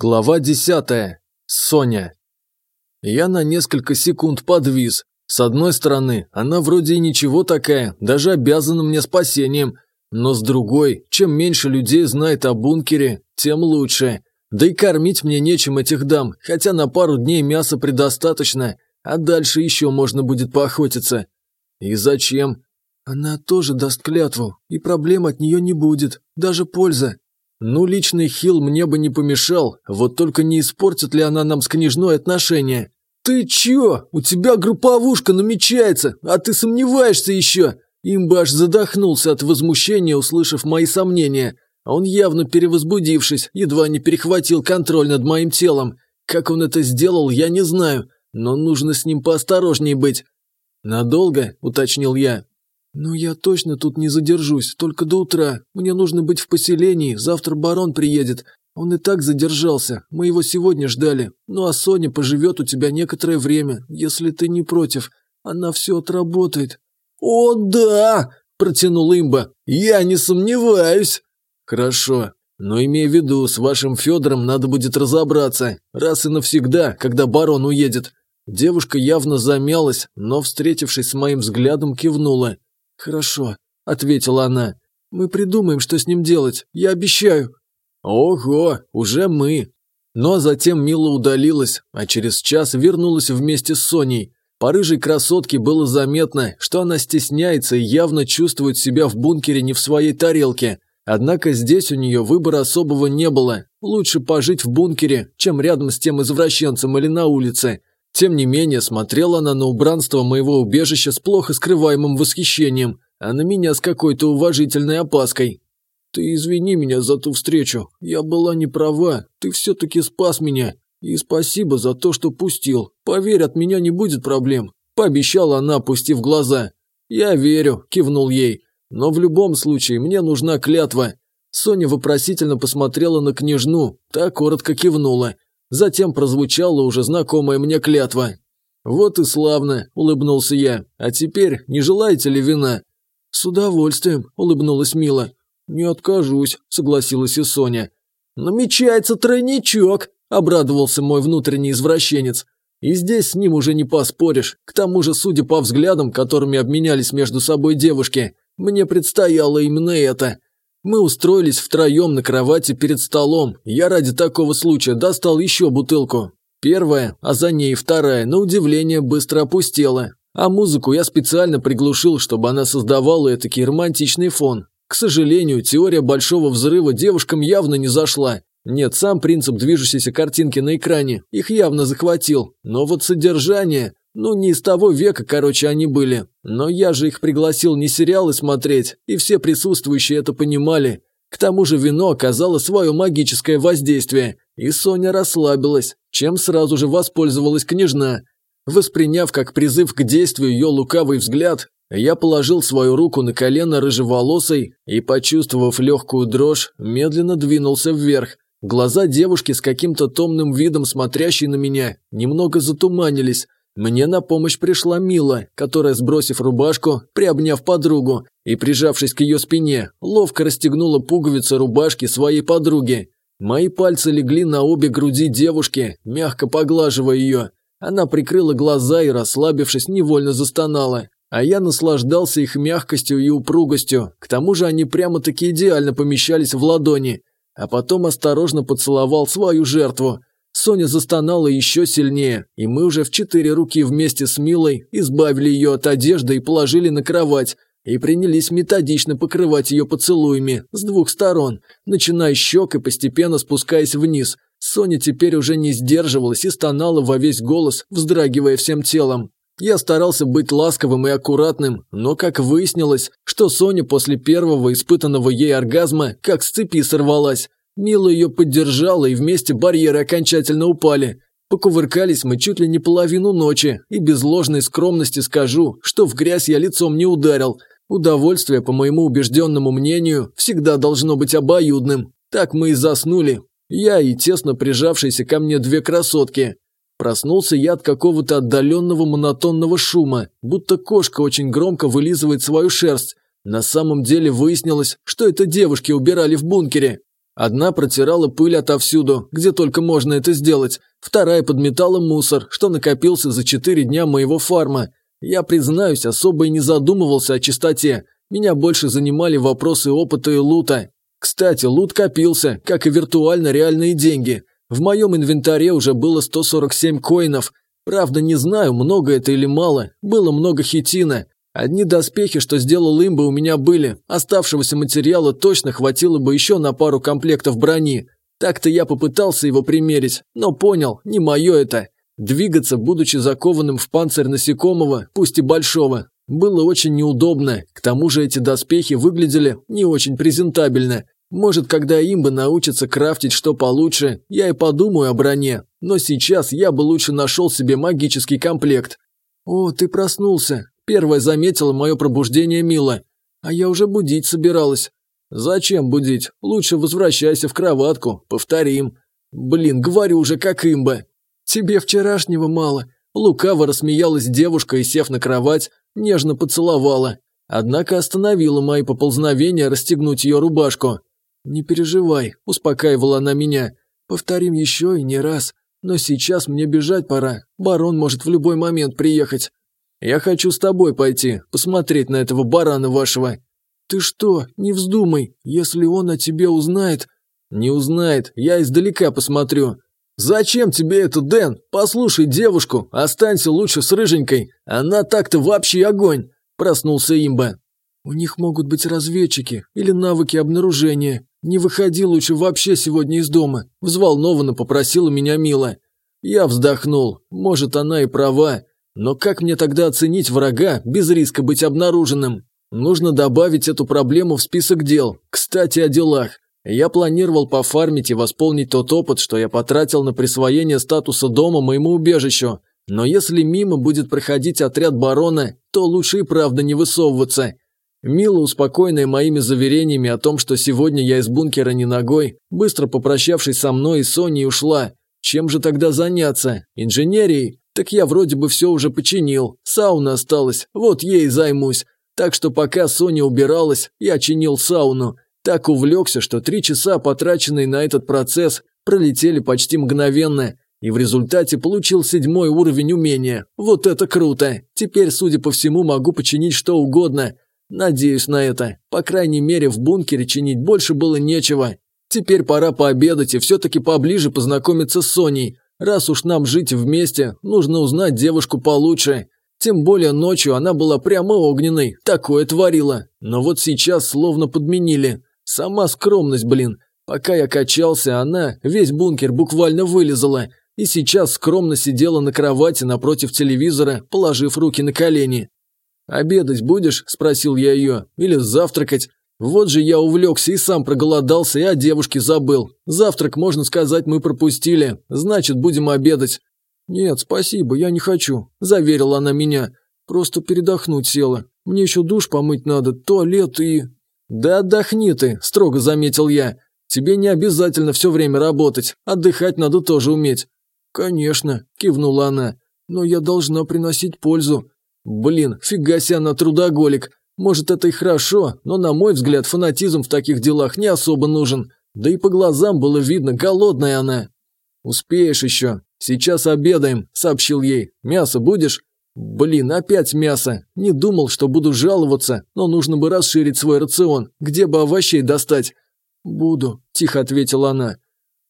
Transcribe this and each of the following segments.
Глава десятая. Соня. Я на несколько секунд подвис. С одной стороны, она вроде и ничего такая, даже обязана мне спасением. Но с другой, чем меньше людей знает о бункере, тем лучше. Да и кормить мне нечем этих дам, хотя на пару дней мяса предостаточно, а дальше еще можно будет поохотиться. И зачем? Она тоже даст клятву, и проблем от нее не будет, даже польза. Ну, личный хил мне бы не помешал, вот только не испортит ли она нам с княжной отношения. Ты чё? У тебя групповушка намечается, а ты сомневаешься еще? Имба аж задохнулся от возмущения, услышав мои сомнения. Он явно перевозбудившись, едва не перехватил контроль над моим телом. Как он это сделал, я не знаю, но нужно с ним поосторожней быть. «Надолго?» – уточнил я. «Ну, я точно тут не задержусь, только до утра. Мне нужно быть в поселении, завтра барон приедет. Он и так задержался, мы его сегодня ждали. Ну, а Соня поживет у тебя некоторое время, если ты не против. Она все отработает». «О, да!» – протянул имба. «Я не сомневаюсь». «Хорошо, но имея в виду, с вашим Федором надо будет разобраться, раз и навсегда, когда барон уедет». Девушка явно замялась, но, встретившись с моим взглядом, кивнула. «Хорошо», – ответила она. «Мы придумаем, что с ним делать, я обещаю». «Ого, уже мы». Но затем Мила удалилась, а через час вернулась вместе с Соней. По рыжей красотке было заметно, что она стесняется и явно чувствует себя в бункере не в своей тарелке. Однако здесь у нее выбора особого не было. Лучше пожить в бункере, чем рядом с тем извращенцем или на улице. Тем не менее, смотрела она на убранство моего убежища с плохо скрываемым восхищением, а на меня с какой-то уважительной опаской. «Ты извини меня за ту встречу. Я была не права. Ты все-таки спас меня. И спасибо за то, что пустил. Поверь, от меня не будет проблем», – пообещала она, опустив глаза. «Я верю», – кивнул ей. «Но в любом случае мне нужна клятва». Соня вопросительно посмотрела на княжну, та коротко кивнула. Затем прозвучала уже знакомая мне клятва. «Вот и славно», – улыбнулся я. «А теперь не желаете ли вина?» «С удовольствием», – улыбнулась Мила. «Не откажусь», – согласилась и Соня. «Намечается тройничок», – обрадовался мой внутренний извращенец. И здесь с ним уже не поспоришь. К тому же, судя по взглядам, которыми обменялись между собой девушки, мне предстояло именно это. Мы устроились втроем на кровати перед столом. Я ради такого случая достал еще бутылку. Первая, а за ней вторая, на удивление, быстро опустела. А музыку я специально приглушил, чтобы она создавала этакий романтичный фон. К сожалению, теория большого взрыва девушкам явно не зашла. Нет, сам принцип движущейся картинки на экране их явно захватил. Но вот содержание... Ну, не из того века, короче, они были. Но я же их пригласил не сериалы смотреть, и все присутствующие это понимали. К тому же вино оказало свое магическое воздействие, и Соня расслабилась, чем сразу же воспользовалась княжна. Восприняв как призыв к действию ее лукавый взгляд, я положил свою руку на колено рыжеволосой и, почувствовав легкую дрожь, медленно двинулся вверх. Глаза девушки с каким-то томным видом, смотрящей на меня, немного затуманились, мне на помощь пришла Мила, которая, сбросив рубашку, приобняв подругу и прижавшись к ее спине, ловко расстегнула пуговицы рубашки своей подруги. Мои пальцы легли на обе груди девушки, мягко поглаживая ее. Она прикрыла глаза и, расслабившись, невольно застонала. А я наслаждался их мягкостью и упругостью, к тому же они прямо-таки идеально помещались в ладони. А потом осторожно поцеловал свою жертву, Соня застонала еще сильнее, и мы уже в четыре руки вместе с Милой избавили ее от одежды и положили на кровать, и принялись методично покрывать ее поцелуями с двух сторон, начиная щек и постепенно спускаясь вниз. Соня теперь уже не сдерживалась и стонала во весь голос, вздрагивая всем телом. Я старался быть ласковым и аккуратным, но как выяснилось, что Соня после первого испытанного ей оргазма как с цепи сорвалась. Мила ее поддержала, и вместе барьеры окончательно упали. Покувыркались мы чуть ли не половину ночи, и без ложной скромности скажу, что в грязь я лицом не ударил. Удовольствие, по моему убежденному мнению, всегда должно быть обоюдным. Так мы и заснули. Я и тесно прижавшиеся ко мне две красотки. Проснулся я от какого-то отдаленного монотонного шума, будто кошка очень громко вылизывает свою шерсть. На самом деле выяснилось, что это девушки убирали в бункере. Одна протирала пыль отовсюду, где только можно это сделать, вторая подметала мусор, что накопился за четыре дня моего фарма. Я, признаюсь, особо и не задумывался о чистоте. Меня больше занимали вопросы опыта и лута. Кстати, лут копился, как и виртуально реальные деньги. В моем инвентаре уже было 147 коинов. Правда, не знаю, много это или мало. Было много хитина. Одни доспехи, что сделал имба, у меня были. Оставшегося материала точно хватило бы еще на пару комплектов брони. Так-то я попытался его примерить, но понял, не мое это. Двигаться, будучи закованным в панцирь насекомого, пусть и большого, было очень неудобно. К тому же эти доспехи выглядели не очень презентабельно. Может, когда имба научится крафтить что получше, я и подумаю о броне. Но сейчас я бы лучше нашел себе магический комплект. «О, ты проснулся!» Первая заметила мое пробуждение Мила. А я уже будить собиралась. «Зачем будить? Лучше возвращайся в кроватку. Повторим». «Блин, говорю уже как имба». «Тебе вчерашнего мало». Лукаво рассмеялась девушка и, сев на кровать, нежно поцеловала. Однако остановила мои поползновения расстегнуть ее рубашку. «Не переживай», – успокаивала она меня. «Повторим еще и не раз. Но сейчас мне бежать пора. Барон может в любой момент приехать». «Я хочу с тобой пойти, посмотреть на этого барана вашего». «Ты что, не вздумай, если он о тебе узнает...» «Не узнает, я издалека посмотрю». «Зачем тебе это, Дэн? Послушай девушку, останься лучше с рыженькой. Она так-то вообще огонь!» Проснулся имба. «У них могут быть разведчики или навыки обнаружения. Не выходи лучше вообще сегодня из дома», – взволнованно попросила меня Мила. Я вздохнул. Может, она и права. Но как мне тогда оценить врага без риска быть обнаруженным? Нужно добавить эту проблему в список дел. Кстати, о делах. Я планировал пофармить и восполнить тот опыт, что я потратил на присвоение статуса дома моему убежищу. Но если мимо будет проходить отряд барона, то лучше и правда не высовываться. Мила, успокоенная моими заверениями о том, что сегодня я из бункера не ногой, быстро попрощавшись со мной и Соней, ушла. Чем же тогда заняться? Инженерией? Так я вроде бы все уже починил. Сауна осталась, вот ей займусь. Так что пока Соня убиралась, я чинил сауну. Так увлекся, что три часа, потраченные на этот процесс, пролетели почти мгновенно. И в результате получил седьмой уровень умения. Вот это круто! Теперь, судя по всему, могу починить что угодно. Надеюсь на это. По крайней мере, в бункере чинить больше было нечего. Теперь пора пообедать и все-таки поближе познакомиться с Соней. Раз уж нам жить вместе, нужно узнать девушку получше. Тем более ночью она была прямо огненной, такое творила. Но вот сейчас словно подменили. Сама скромность, блин. Пока я качался, она весь бункер буквально вылезала. И сейчас скромно сидела на кровати напротив телевизора, положив руки на колени. «Обедать будешь?» – спросил я ее. «Или завтракать?» Вот же я увлекся и сам проголодался, и о девушке забыл. Завтрак, можно сказать, мы пропустили. Значит, будем обедать. Нет, спасибо, я не хочу, заверила она меня. Просто передохнуть села. Мне еще душ помыть надо, туалет и... Да отдохни ты, строго заметил я. Тебе не обязательно все время работать. Отдыхать надо тоже уметь. Конечно, кивнула она. Но я должна приносить пользу. Блин, фига себе она трудоголик. Может, это и хорошо, но, на мой взгляд, фанатизм в таких делах не особо нужен. Да и по глазам было видно, голодная она. «Успеешь еще. Сейчас обедаем», – сообщил ей. «Мясо будешь?» «Блин, опять мясо. Не думал, что буду жаловаться, но нужно бы расширить свой рацион. Где бы овощей достать?» «Буду», – тихо ответила она.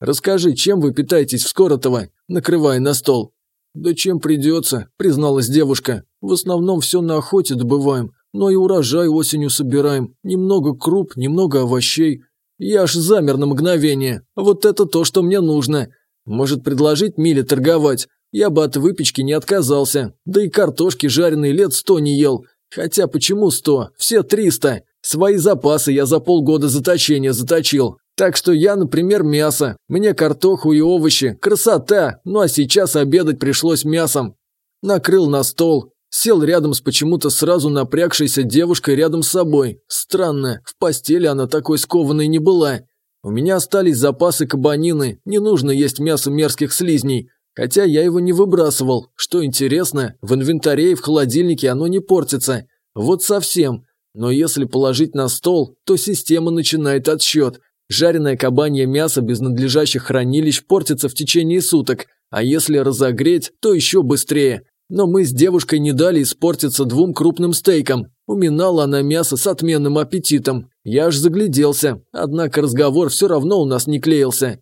«Расскажи, чем вы питаетесь в Скоротово?» – накрывая на стол. «Да чем придется», – призналась девушка. «В основном все на охоте добываем но и урожай осенью собираем. Немного круп, немного овощей. Я аж замер на мгновение. Вот это то, что мне нужно. Может предложить Миле торговать? Я бы от выпечки не отказался. Да и картошки жареной лет сто не ел. Хотя почему сто? Все триста. Свои запасы я за полгода заточения заточил. Так что я, например, мясо. Мне картоху и овощи. Красота. Ну а сейчас обедать пришлось мясом. Накрыл на стол. Сел рядом с почему-то сразу напрягшейся девушкой рядом с собой. Странно, в постели она такой скованной не была. У меня остались запасы кабанины, не нужно есть мясо мерзких слизней. Хотя я его не выбрасывал. Что интересно, в инвентаре и в холодильнике оно не портится. Вот совсем. Но если положить на стол, то система начинает отсчет. Жареное кабанье мясо без надлежащих хранилищ портится в течение суток, а если разогреть, то еще быстрее. Но мы с девушкой не дали испортиться двум крупным стейкам. Уминала она мясо с отменным аппетитом. Я аж загляделся, однако разговор все равно у нас не клеился.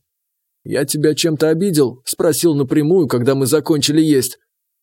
«Я тебя чем-то обидел?» – спросил напрямую, когда мы закончили есть.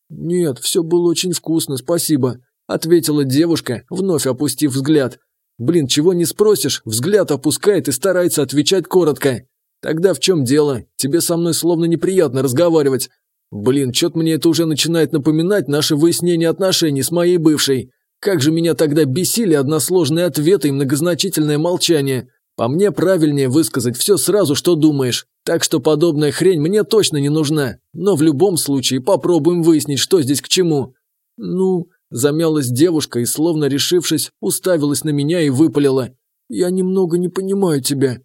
«Нет, все было очень вкусно, спасибо», – ответила девушка, вновь опустив взгляд. Блин, чего не спросишь, взгляд опускает и старается отвечать коротко. Тогда в чем дело? Тебе со мной словно неприятно разговаривать. Блин, что-то мне это уже начинает напоминать наше выяснение отношений с моей бывшей. Как же меня тогда бесили односложные ответы и многозначительное молчание. По мне правильнее высказать все сразу, что думаешь. Так что подобная хрень мне точно не нужна. Но в любом случае попробуем выяснить, что здесь к чему. Ну, Замялась девушка и, словно решившись, уставилась на меня и выпалила. «Я немного не понимаю тебя».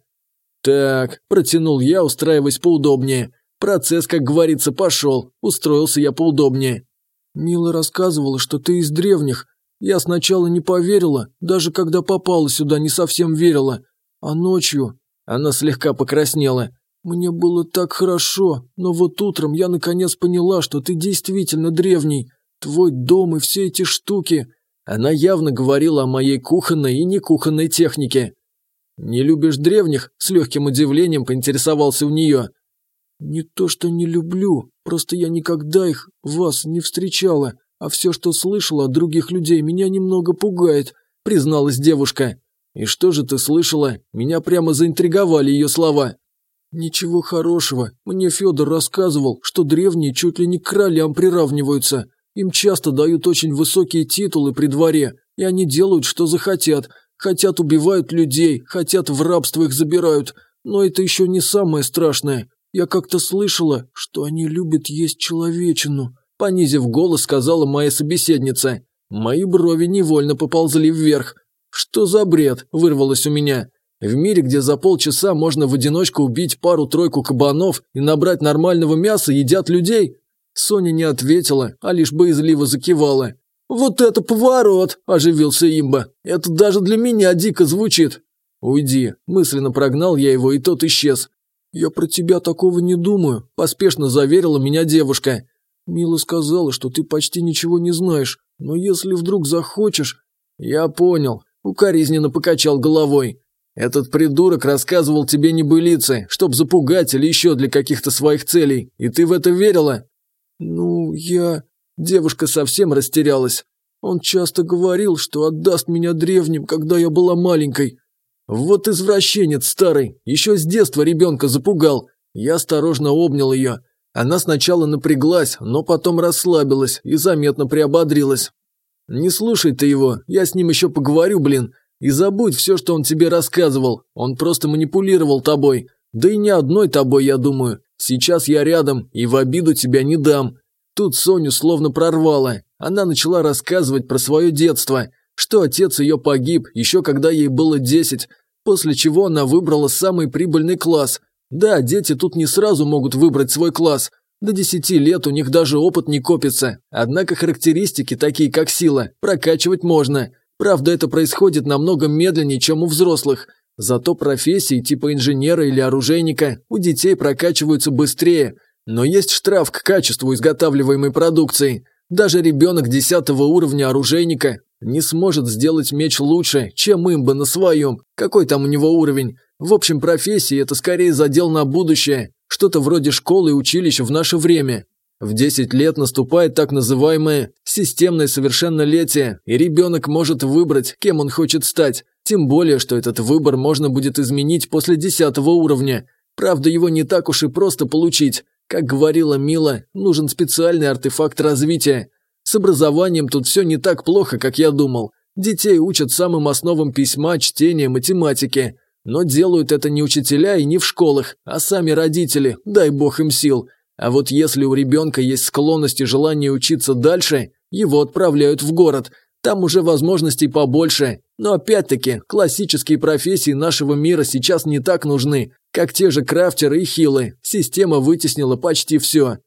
«Так», – протянул я, устраиваясь поудобнее. Процесс, как говорится, пошел. Устроился я поудобнее. Мила рассказывала, что ты из древних. Я сначала не поверила, даже когда попала сюда, не совсем верила. А ночью... Она слегка покраснела. Мне было так хорошо, но вот утром я наконец поняла, что ты действительно древний. Твой дом и все эти штуки. Она явно говорила о моей кухонной и не кухонной технике. Не любишь древних? С легким удивлением поинтересовался у нее. Не то, что не люблю, просто я никогда их, вас, не встречала, а все, что слышала от других людей, меня немного пугает, призналась девушка. И что же ты слышала? Меня прямо заинтриговали ее слова. Ничего хорошего. Мне Федор рассказывал, что древние чуть ли не к королям приравниваются. Им часто дают очень высокие титулы при дворе, и они делают, что захотят. Хотят убивают людей, хотят в рабство их забирают. Но это еще не самое страшное. Я как-то слышала, что они любят есть человечину. Понизив голос, сказала моя собеседница. Мои брови невольно поползли вверх. «Что за бред?» – вырвалось у меня. В мире, где за полчаса можно в одиночку убить пару-тройку кабанов и набрать нормального мяса, едят людей? Соня не ответила, а лишь боязливо закивала. «Вот это поворот!» – оживился имба. «Это даже для меня дико звучит!» «Уйди!» – мысленно прогнал я его, и тот исчез. «Я про тебя такого не думаю», – поспешно заверила меня девушка. «Мила сказала, что ты почти ничего не знаешь, но если вдруг захочешь...» «Я понял», – укоризненно покачал головой. «Этот придурок рассказывал тебе небылицы, чтоб запугать или еще для каких-то своих целей, и ты в это верила?» «Ну, я...» Девушка совсем растерялась. Он часто говорил, что отдаст меня древним, когда я была маленькой. Вот извращенец старый, еще с детства ребенка запугал. Я осторожно обнял ее. Она сначала напряглась, но потом расслабилась и заметно приободрилась. «Не слушай ты его, я с ним еще поговорю, блин. И забудь все, что он тебе рассказывал. Он просто манипулировал тобой. Да и не одной тобой, я думаю. Сейчас я рядом и в обиду тебя не дам. Тут Соню словно прорвало. Она начала рассказывать про свое детство, что отец ее погиб еще когда ей было десять, после чего она выбрала самый прибыльный класс. Да, дети тут не сразу могут выбрать свой класс. До десяти лет у них даже опыт не копится. Однако характеристики, такие как сила, прокачивать можно. Правда, это происходит намного медленнее, чем у взрослых – Зато профессии типа инженера или оружейника у детей прокачиваются быстрее, но есть штраф к качеству изготавливаемой продукции. Даже ребенок 10 уровня оружейника не сможет сделать меч лучше, чем им на своем. Какой там у него уровень? В общем, профессии – это скорее задел на будущее, что-то вроде школы и училища в наше время. В 10 лет наступает так называемое системное совершеннолетие, и ребенок может выбрать, кем он хочет стать. Тем более, что этот выбор можно будет изменить после десятого уровня. Правда, его не так уж и просто получить. Как говорила Мила, нужен специальный артефакт развития. С образованием тут все не так плохо, как я думал. Детей учат самым основам письма, чтения, математики. Но делают это не учителя и не в школах, а сами родители, дай бог им сил. А вот если у ребенка есть склонность и желание учиться дальше, его отправляют в город – там уже возможностей побольше. Но опять-таки, классические профессии нашего мира сейчас не так нужны, как те же крафтеры и хилы. Система вытеснила почти все.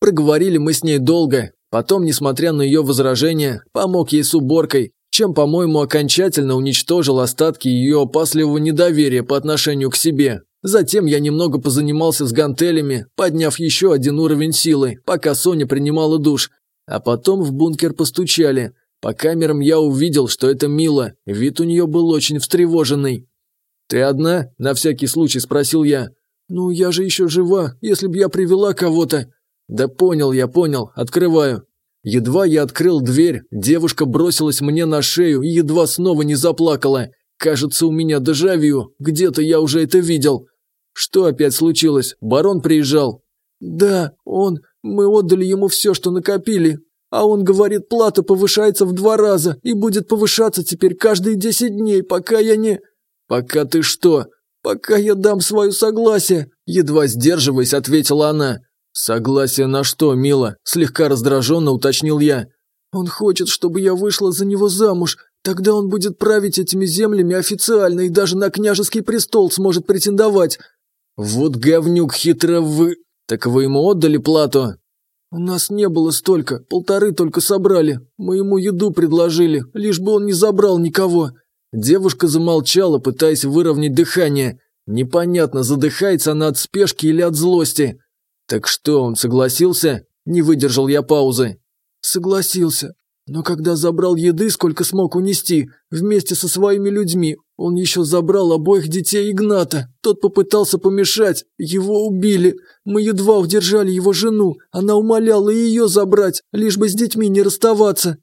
Проговорили мы с ней долго. Потом, несмотря на ее возражения, помог ей с уборкой. чем, по-моему, окончательно уничтожил остатки ее опасливого недоверия по отношению к себе. Затем я немного позанимался с гантелями, подняв еще один уровень силы, пока Соня принимала душ. А потом в бункер постучали. По камерам я увидел, что это Мила, вид у нее был очень встревоженный. «Ты одна?» – на всякий случай спросил я. «Ну, я же еще жива, если б я привела кого-то». «Да понял я, понял, открываю». Едва я открыл дверь, девушка бросилась мне на шею и едва снова не заплакала. Кажется, у меня дежавю, где-то я уже это видел. Что опять случилось? Барон приезжал? Да, он. Мы отдали ему все, что накопили. А он говорит, плата повышается в два раза и будет повышаться теперь каждые десять дней, пока я не... Пока ты что? Пока я дам свое согласие, едва сдерживаясь, ответила она. «Согласие на что, мила?» – слегка раздраженно уточнил я. «Он хочет, чтобы я вышла за него замуж. Тогда он будет править этими землями официально и даже на княжеский престол сможет претендовать». «Вот говнюк хитро вы...» «Так вы ему отдали плату?» «У нас не было столько, полторы только собрали. Мы ему еду предложили, лишь бы он не забрал никого». Девушка замолчала, пытаясь выровнять дыхание. Непонятно, задыхается она от спешки или от злости. «Так что, он согласился?» Не выдержал я паузы. «Согласился. Но когда забрал еды, сколько смог унести, вместе со своими людьми, он еще забрал обоих детей Игната. Тот попытался помешать, его убили. Мы едва удержали его жену, она умоляла ее забрать, лишь бы с детьми не расставаться.